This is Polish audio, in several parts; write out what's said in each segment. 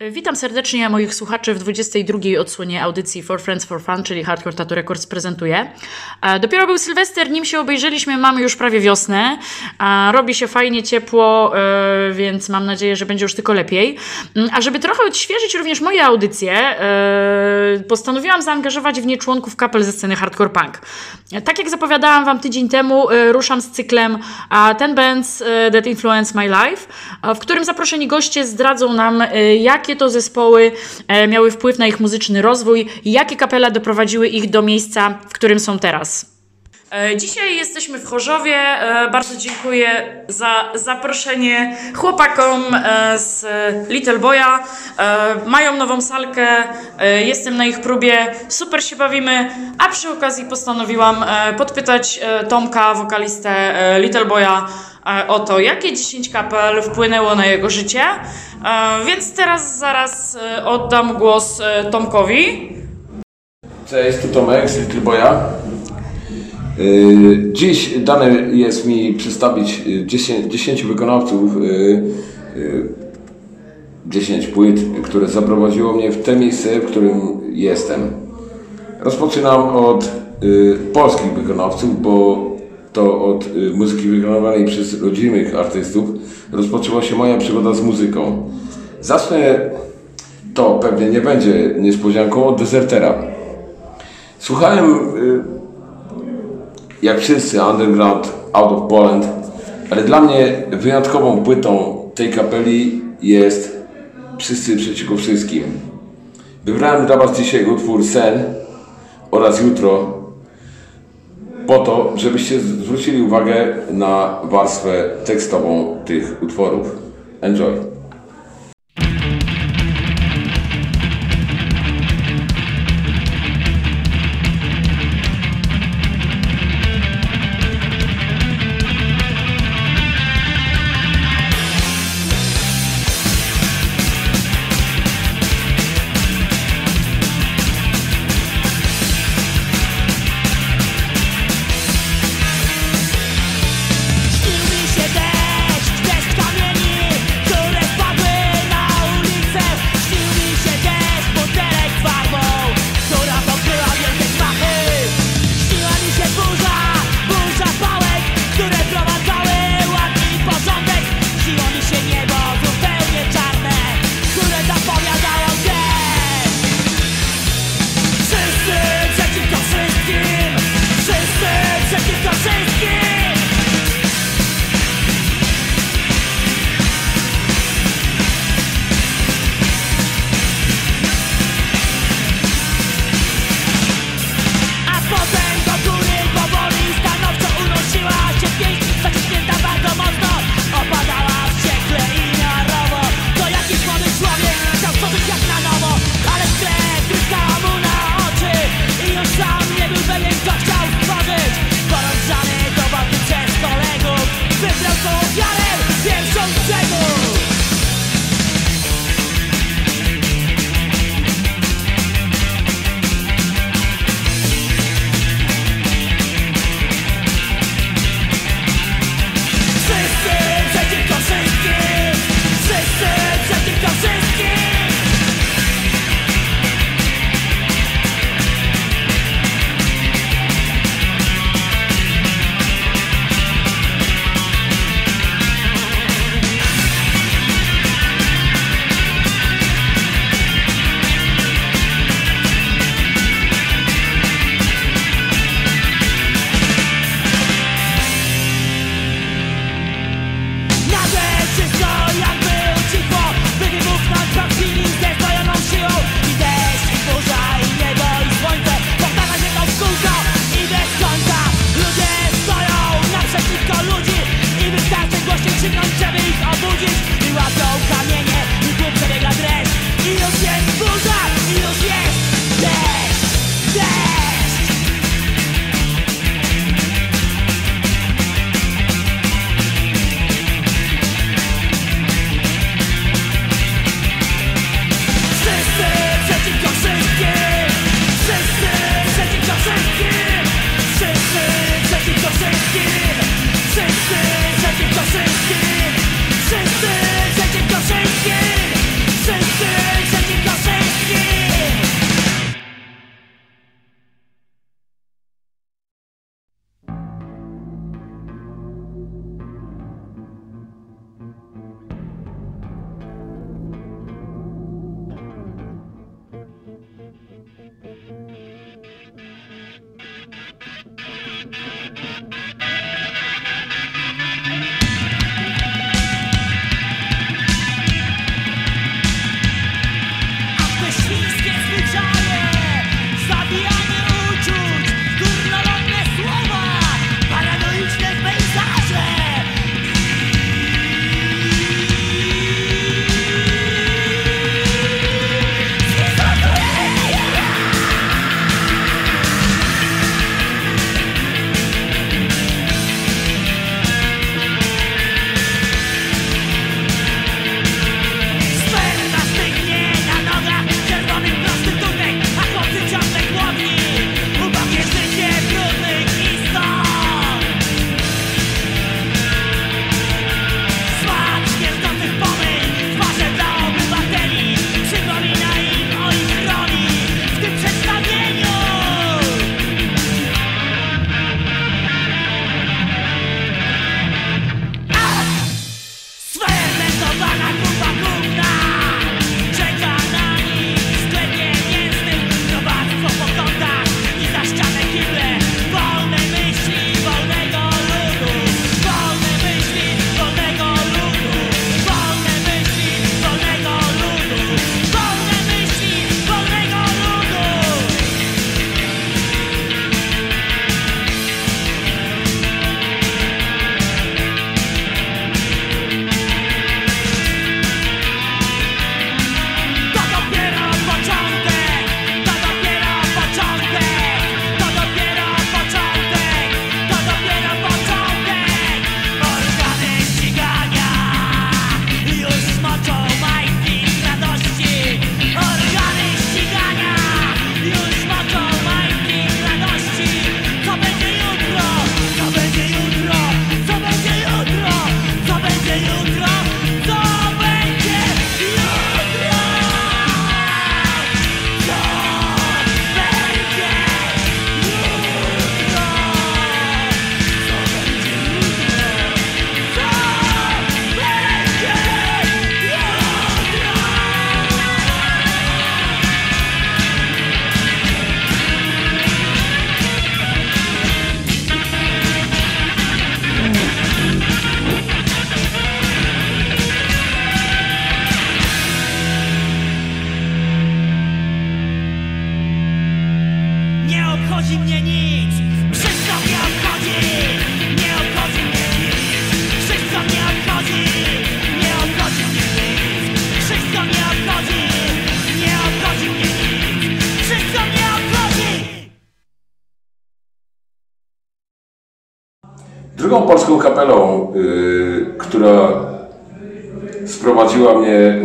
Witam serdecznie moich słuchaczy w 22 odsłonie audycji For Friends for Fun, czyli Hardcore Tattoo Records prezentuje. E, dopiero był Sylwester, nim się obejrzeliśmy, mamy już prawie wiosnę. Robi się fajnie, ciepło, e, więc mam nadzieję, że będzie już tylko lepiej. Mm, a żeby trochę odświeżyć również moje audycje, e, postanowiłam zaangażować w nie członków kapel ze sceny hardcore punk. Tak jak zapowiadałam Wam tydzień temu, ruszam z cyklem Ten Bands That Influence My Life, w którym zaproszeni goście zdradzą nam, jakie jakie to zespoły e, miały wpływ na ich muzyczny rozwój jakie kapele doprowadziły ich do miejsca, w którym są teraz. E, dzisiaj jesteśmy w Chorzowie. E, bardzo dziękuję za zaproszenie chłopakom z Little Boya. Mają nową salkę, jestem na ich próbie, super się bawimy, a przy okazji postanowiłam podpytać Tomka, wokalistę Little Boya, o to, jakie 10 kapel wpłynęło na jego życie. E, więc teraz zaraz e, oddam głos e, Tomkowi. Cześć, tu Tomek z Little Boya. Dziś dane jest mi przedstawić 10, 10 wykonawców, 10 płyt, które zaprowadziło mnie w te miejsce, w którym jestem. Rozpoczynam od polskich wykonawców, bo to od muzyki wykonywanej przez rodzimych artystów rozpoczęła się moja przygoda z muzyką. Zacznę, to pewnie nie będzie niespodzianką, od dezertera. Słuchałem, y, jak wszyscy, Underground Out of Poland, ale dla mnie wyjątkową płytą tej kapeli jest Wszyscy przeciwko wszystkim. Wybrałem dla Was dzisiaj utwór Sen oraz Jutro po to, żebyście zwrócili uwagę na warstwę tekstową tych utworów. Enjoy!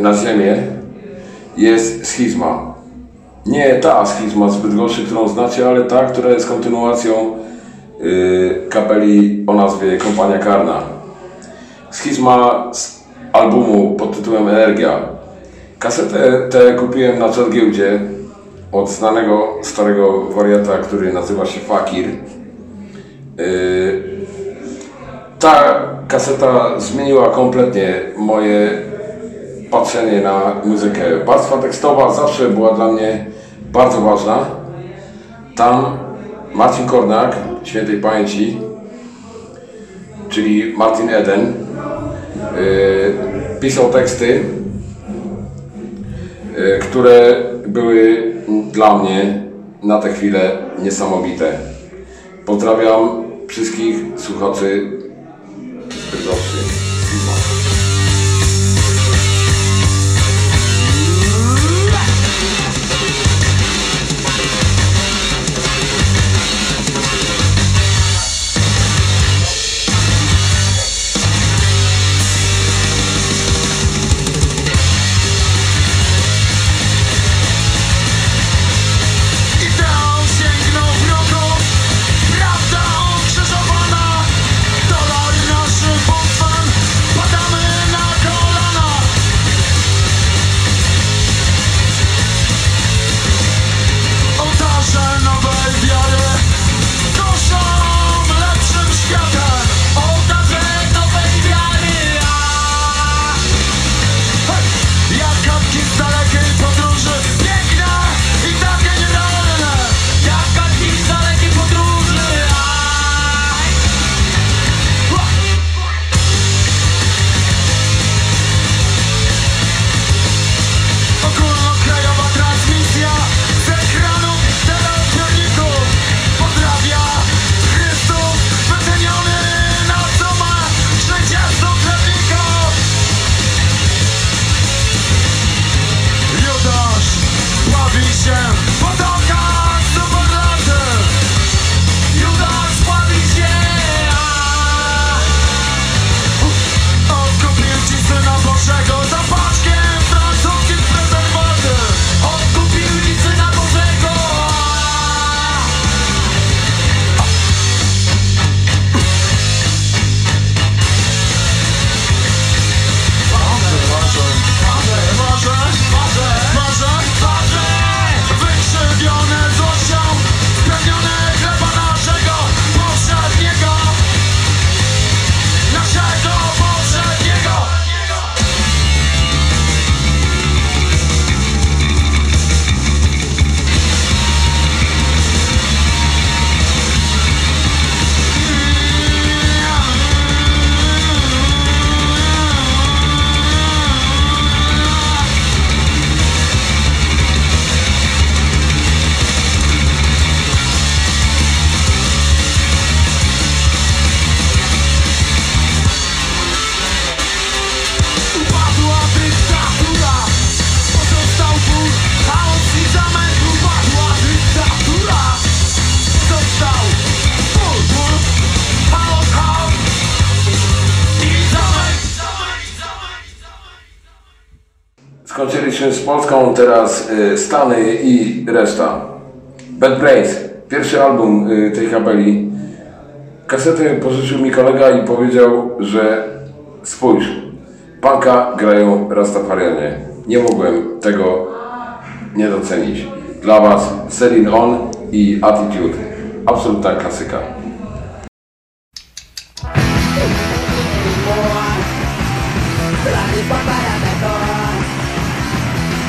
Na ziemię, jest schizma. Nie ta schizma z Bydgoszczy, którą znacie, ale ta, która jest kontynuacją yy, kapeli o nazwie Kompania Karna. Schizma z albumu pod tytułem Energia. Kasetę tę kupiłem na Czargiełdzie od znanego starego wariata, który nazywa się Fakir. Yy, ta kaseta zmieniła kompletnie moje patrzenie na muzykę. Warstwa tekstowa zawsze była dla mnie bardzo ważna. Tam Marcin Kornak, świętej pamięci, czyli Martin Eden, yy, pisał teksty, yy, które były dla mnie na tę chwilę niesamowite. Pozdrawiam wszystkich słuchaczy Z Polską, teraz y, Stany i reszta. Bad Brains, pierwszy album y, tej kapeli. Kasetę pożyczył mi kolega i powiedział, że spójrz, punka grają Rastafarianie. Nie mogłem tego nie docenić. Dla Was Celine On i Attitude. Absolutna klasyka.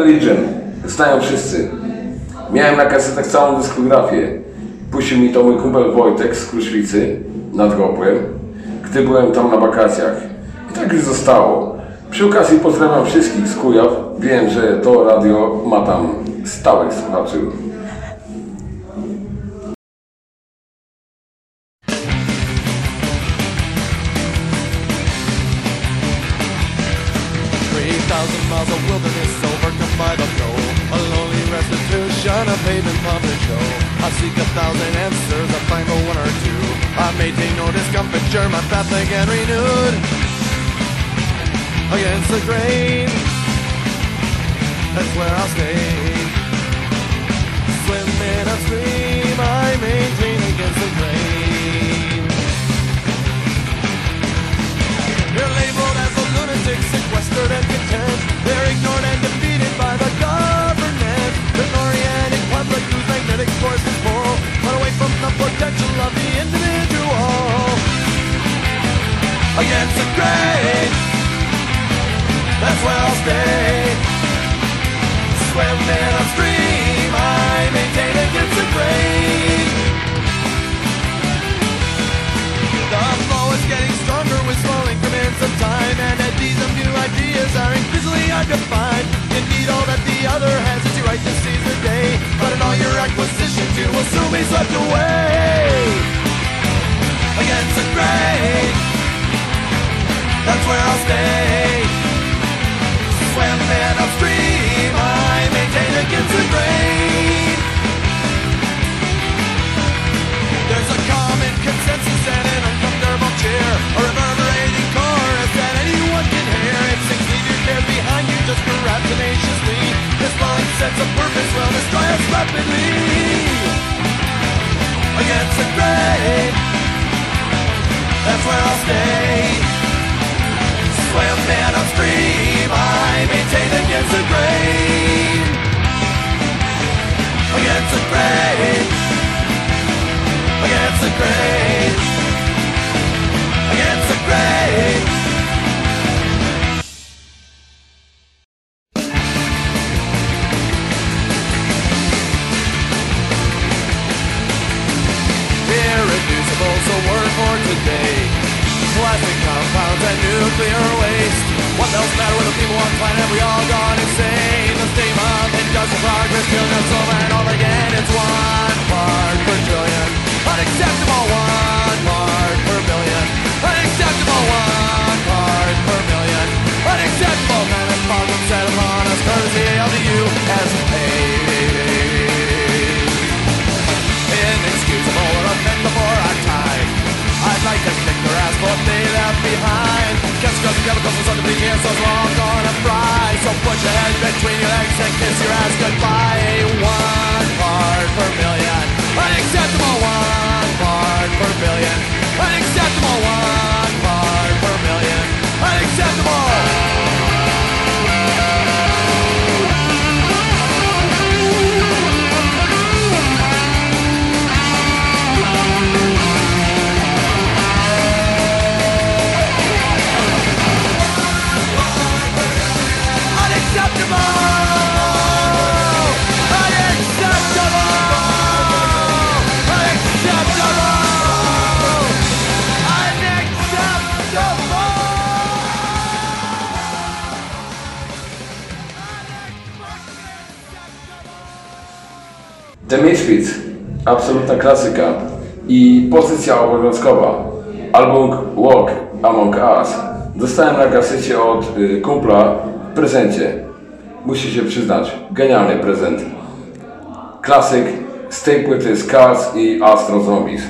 Religion. Znają wszyscy. Miałem na kasetach całą dyskografię. Puścił mi to mój kumpel Wojtek z Kruszwicy nad Gopłem, gdy byłem tam na wakacjach. I tak już zostało. Przy okazji pozdrawiam wszystkich z Kujaw. Wiem, że to radio ma tam stałych słuchaczy. Potential of the individual. Against the grain, that's where I'll stay. Swim in a stream, I maintain against the grain. The flow is getting stronger with small increments of time And eddies of new ideas are increasingly undefined All that the other has is your right to seize the day. But in all your acquisitions, you will soon be swept away. Against the grain That's where I'll stay. Swim in upstream, I maintain against the grain. There's a common consensus and an uncomfortable cheer just grab tenaciously This falling sense of purpose will destroy us rapidly Against the grain. That's where I'll stay. Swim in upstream, I maintain against the grain. Against the grain. Against the grain, against the grain. Nuclear waste. What else matter with the people on planet? We all gone insane. The theme of industrial progress, killing us over and over again. It's one part per trillion. Unacceptable fry. So put your head between your legs and kiss your ass goodbye. The Misfits, absolutna klasyka i pozycja obowiązkowa, album Walk Among Us. Dostałem na kasecie od y, kumpla w prezencie. Musi się przyznać, genialny prezent. Klasyk z tej płyty Scars i Astro Zombies.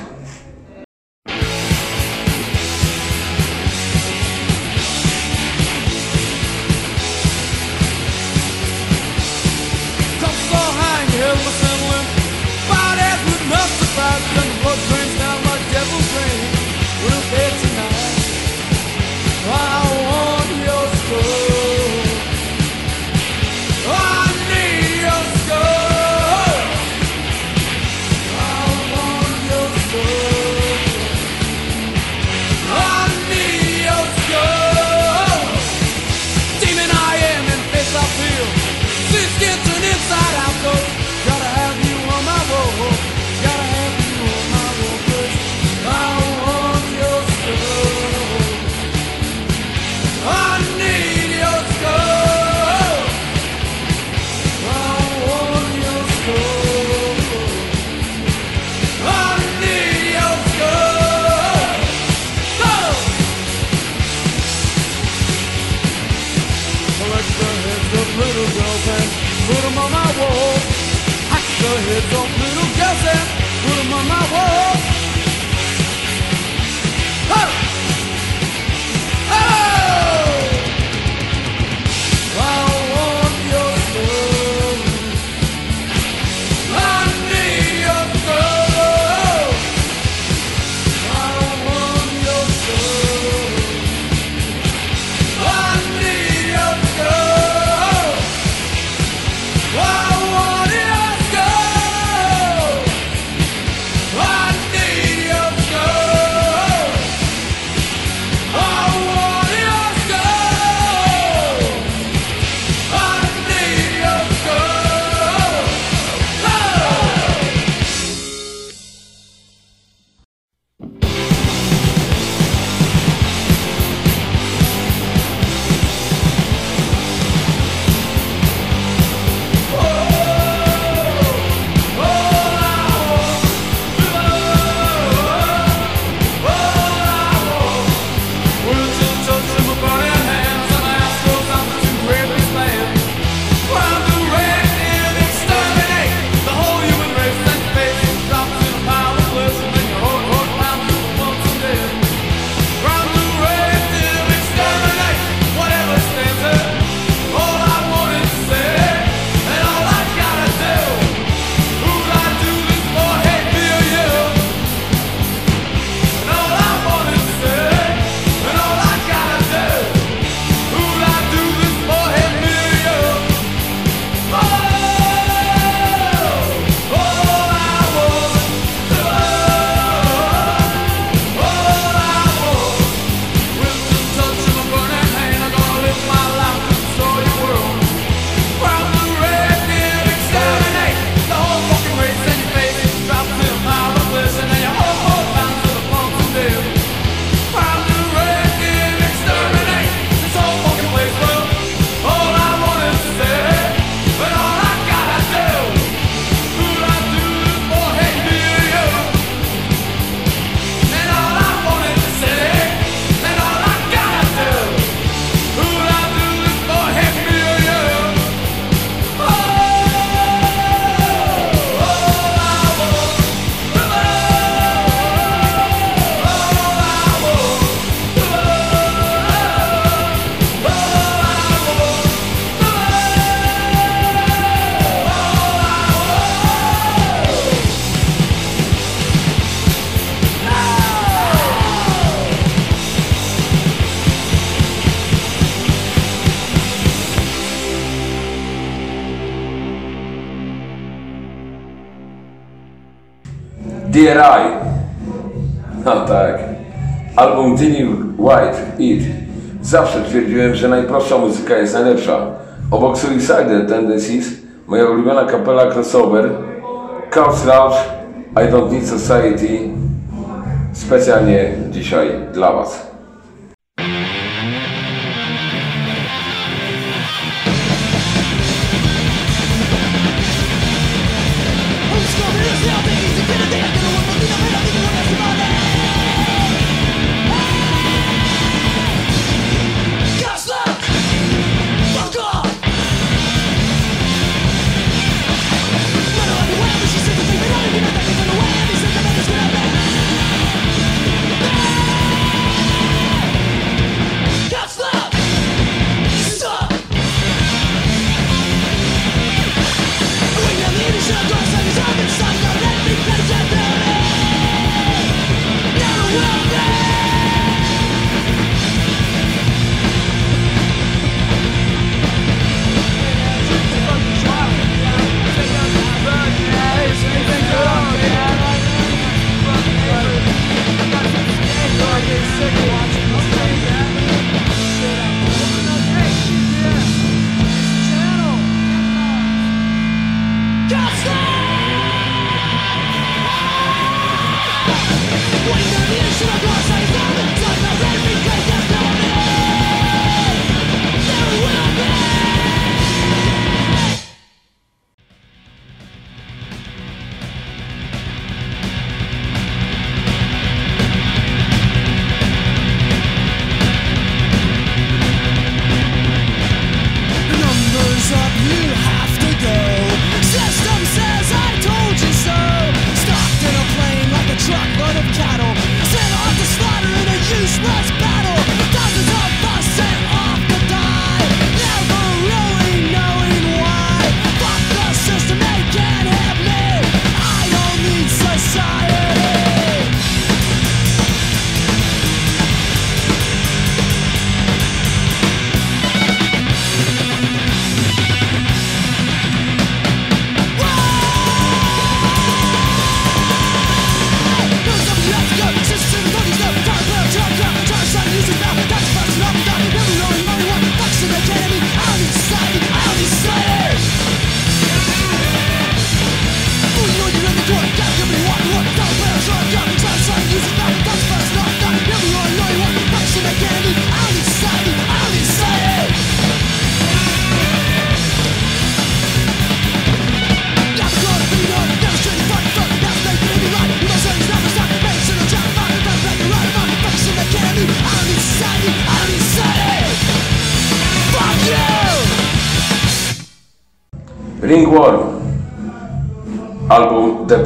DRI. No tak. Album Dilly White, It. Zawsze twierdziłem, że najprostsza muzyka jest najlepsza. Obok Suicide Tendencies, moja ulubiona kapela crossover, Couch Lounge, I Don't Need Society, specjalnie dzisiaj dla Was.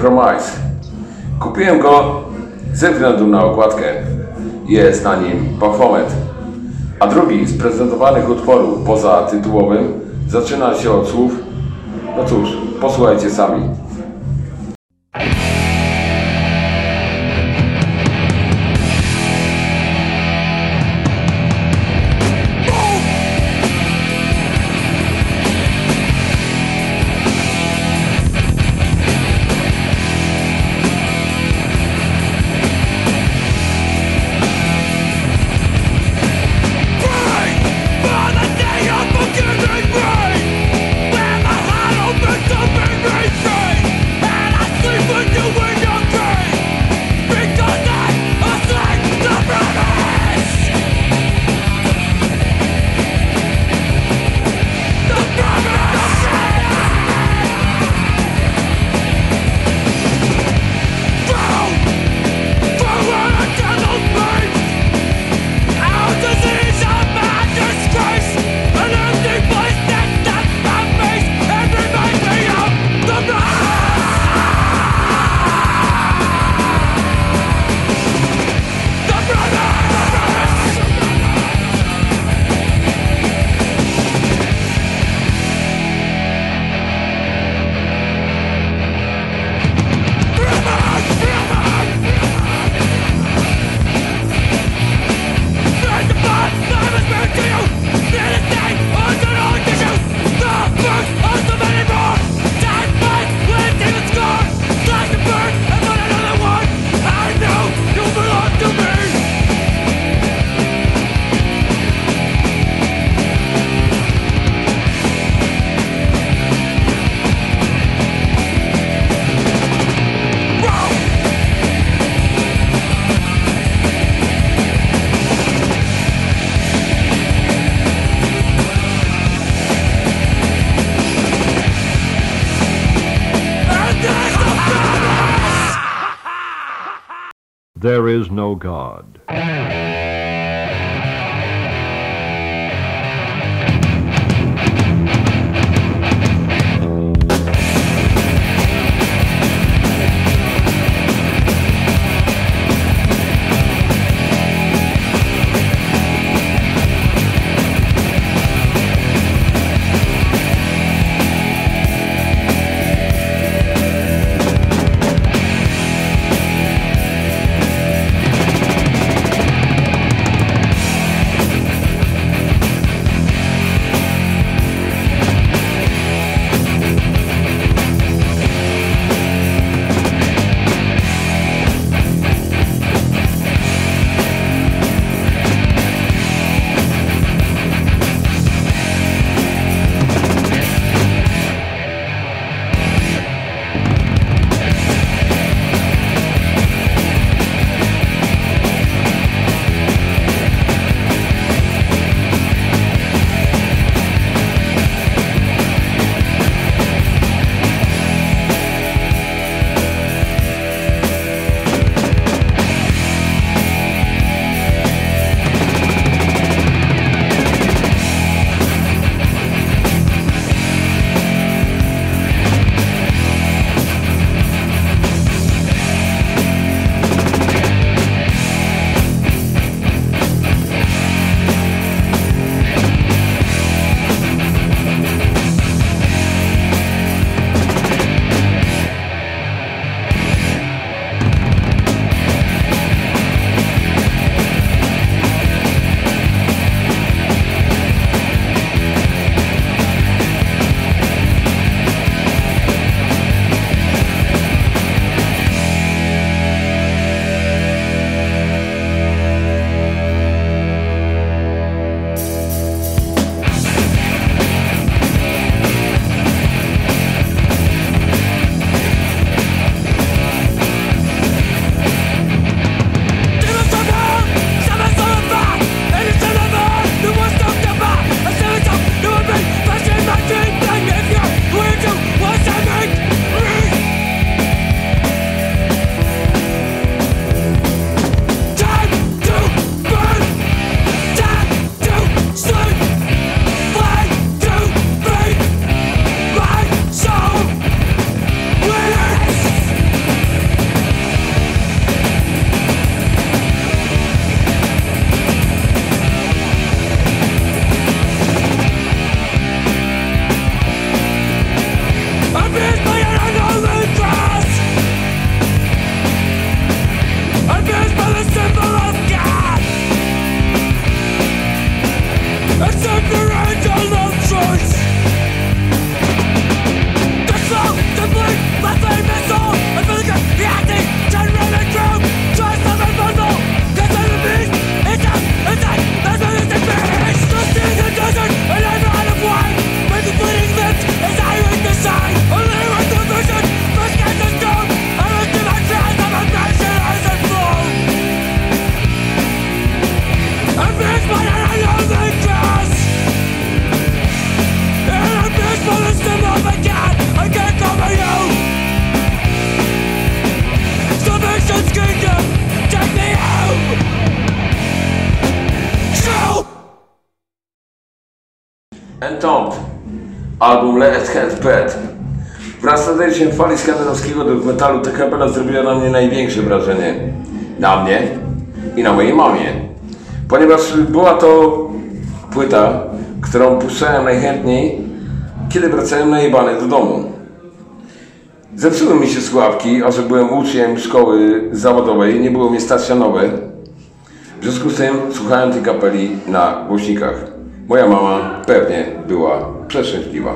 Compromise. Kupiłem go ze względu na okładkę. Jest na nim bafomet. A drugi z prezentowanych utworów poza tytułowym zaczyna się od słów no cóż, posłuchajcie sami. God. Entombed, album Last Hand Pet. Wraz z nadejściem fali skandynawskiego death metalu ta kapela zrobiła na mnie największe wrażenie. Na mnie i na mojej mamie. Ponieważ była to płyta, którą puszczałem najchętniej, kiedy wracałem najebany do domu. Zepsuły mi się słuchawki, a że byłem uczniem szkoły zawodowej, nie było mnie stacjonowe. W związku z tym słuchałem tej kapeli na głośnikach. Moja mama pewnie była przeszczęśliwa.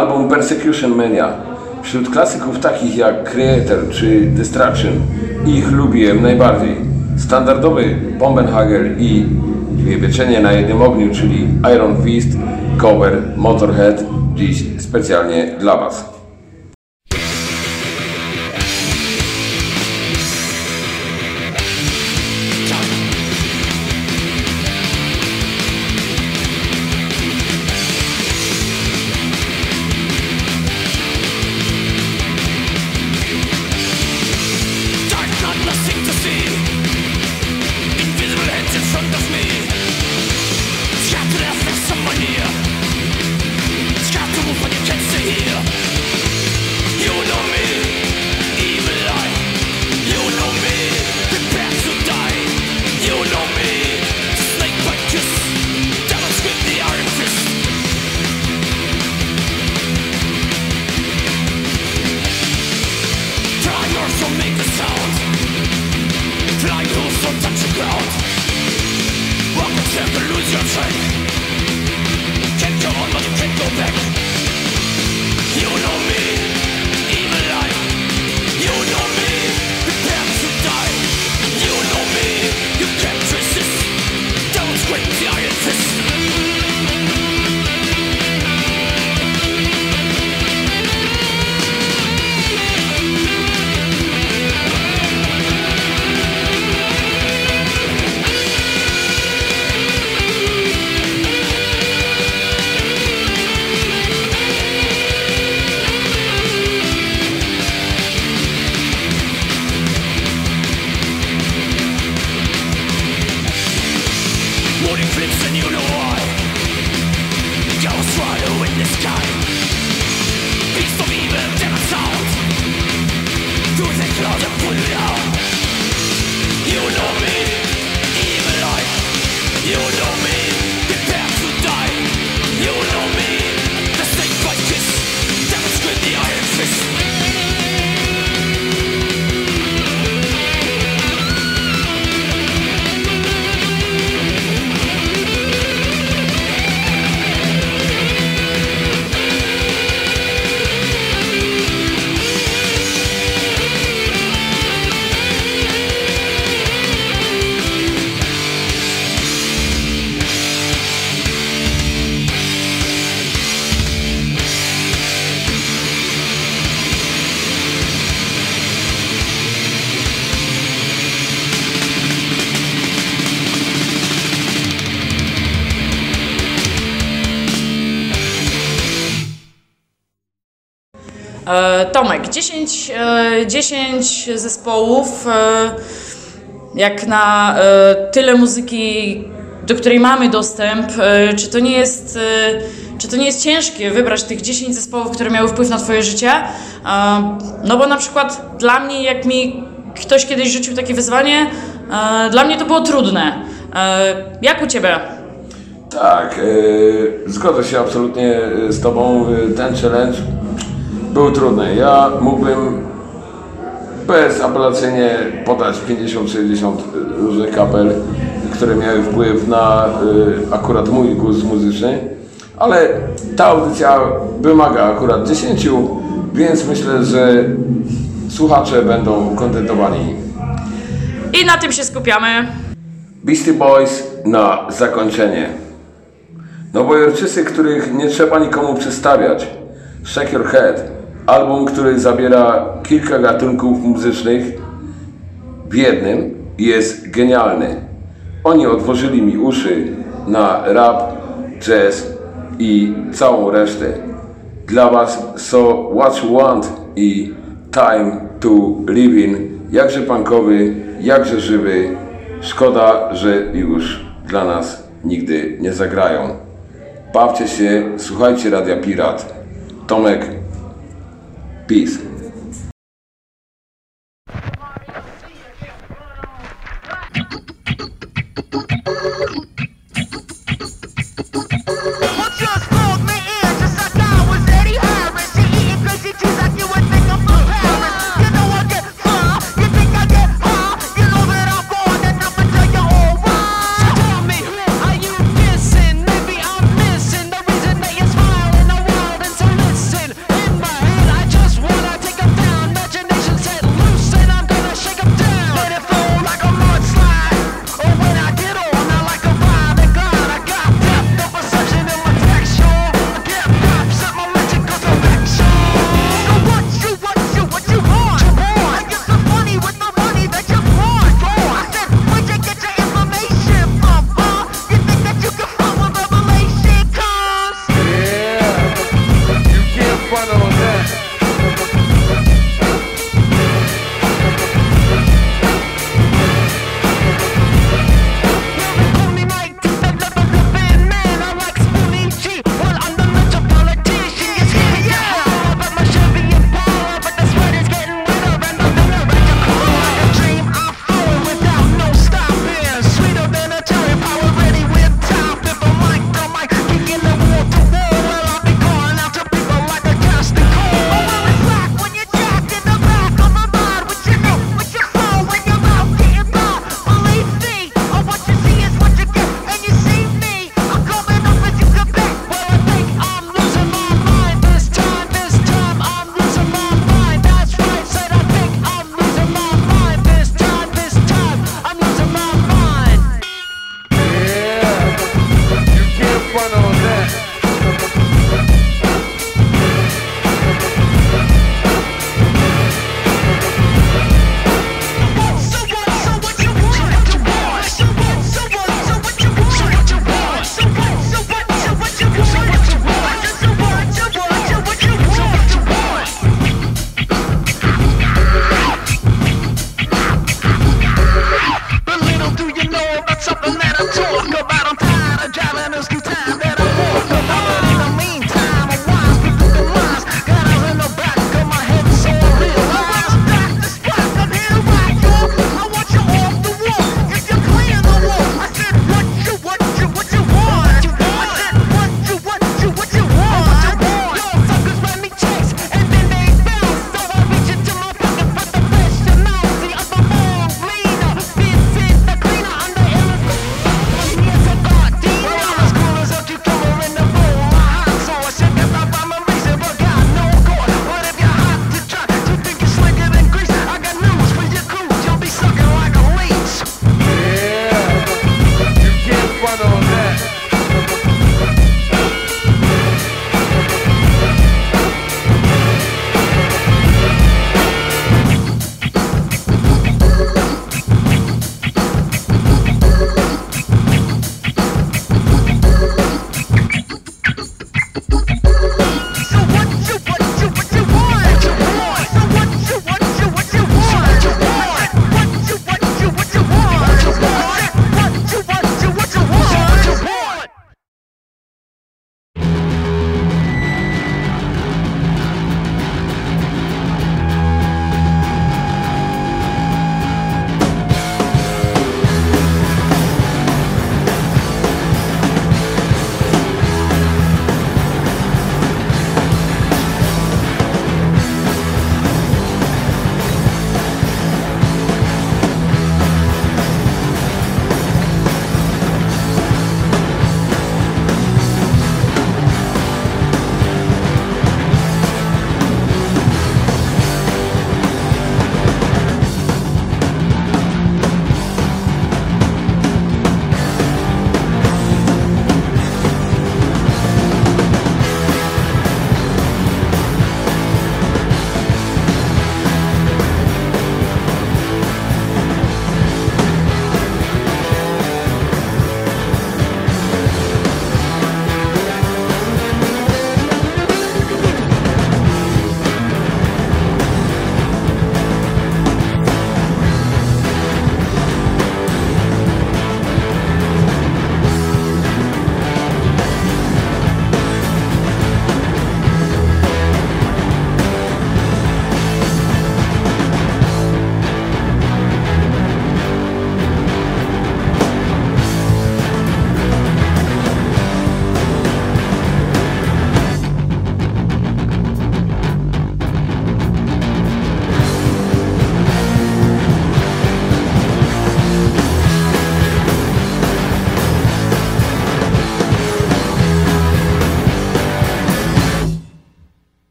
Album Persecution Mania. Wśród klasyków takich jak Creator czy Destruction ich lubiłem najbardziej. Standardowy Bombenhager i Dwie na jednym ogniu, czyli Iron Fist, cover Motorhead, dziś specjalnie dla Was. Tomek, 10, e, 10 zespołów, e, jak na e, tyle muzyki, do której mamy dostęp, e, czy to nie jest, e, czy to nie jest ciężkie wybrać tych 10 zespołów, które miały wpływ na twoje życie? E, No bo na przykład dla mnie, jak mi ktoś kiedyś rzucił takie wyzwanie, e, dla mnie to było trudne. E, Jak u ciebie? Tak, zgodzę się absolutnie z Tobą. Ten challenge był trudny. Ja mógłbym bezapelacyjnie podać 50-60 różnych kapel, które miały wpływ na yy, akurat mój gust muzyczny, ale ta audycja wymaga akurat 10, więc myślę, że słuchacze będą kontentowani. I na tym się skupiamy. Beastie Boys na zakończenie. Nowojorczycy, których nie trzeba nikomu przedstawiać. Shake Your Head. Album, który zabiera kilka gatunków muzycznych w jednym jest genialny. Oni otworzyli mi uszy na rap, jazz i całą resztę. Dla Was So What You Want i Time to Living, jakże punkowy, jakże żywy. Szkoda, że już dla nas nigdy nie zagrają. Bawcie się, słuchajcie Radia Pirat. Tomek, peace.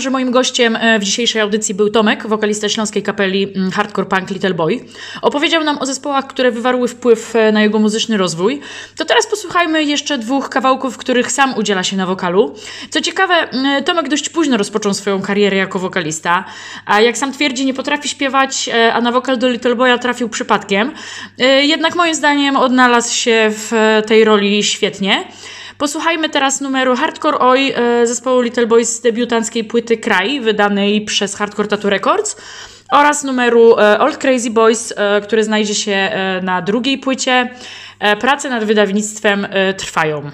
Że moim gościem e, w dzisiejszej audycji był Tomek, wokalista śląskiej kapeli mm, Hardcore Punk Little Boy. Opowiedział nam o zespołach, które wywarły wpływ e, na jego muzyczny rozwój. To teraz posłuchajmy jeszcze dwóch kawałków, w których sam udziela się na wokalu. Co ciekawe, mm, Tomek dość późno rozpoczął swoją karierę jako wokalista, a jak sam twierdzi, nie potrafi śpiewać, e, a na wokal do Little Boya trafił przypadkiem. Jednak moim zdaniem odnalazł się w tej roli świetnie. Posłuchajmy teraz numeru Hardcore Oi e, zespołu Little Boys z debiutanckiej płyty Kraj, wydanej przez Hardcore Tattoo Records oraz numeru e, Old Crazy Boys, e, który znajdzie się na drugiej płycie. Prace nad wydawnictwem trwają.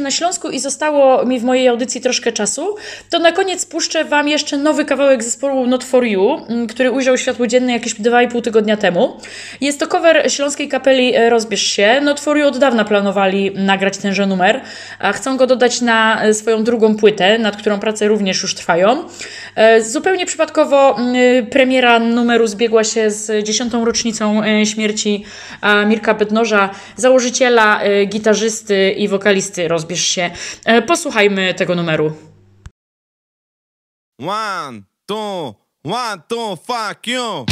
Na Śląsku i zostało mi w mojej audycji troszkę czasu, to na koniec puszczę Wam jeszcze nowy kawałek zespołu Not For You, mm, który ujrzał światło dzienne jakieś 2,5 tygodnia temu. Jest to cover śląskiej kapeli e, Rozbierz się. Not For You od dawna planowali nagrać tenże numer, a chcą go dodać na e, swoją drugą płytę, nad którą prace również już trwają. E, Zupełnie przypadkowo mm, premiera numeru zbiegła się z dziesiątą rocznicą śmierci Mirka Bednoża, założyciela, gitarzysty i wokalisty Rozbierz się. E, Posłuchajmy tego numeru. One, two, one, two, fuck you.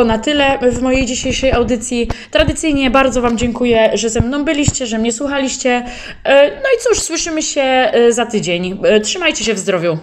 Było na tyle w mojej dzisiejszej audycji. Tradycyjnie bardzo Wam dziękuję, że ze mną byliście, że mnie słuchaliście. E, No i cóż, słyszymy się e, za tydzień. E, Trzymajcie się w zdrowiu.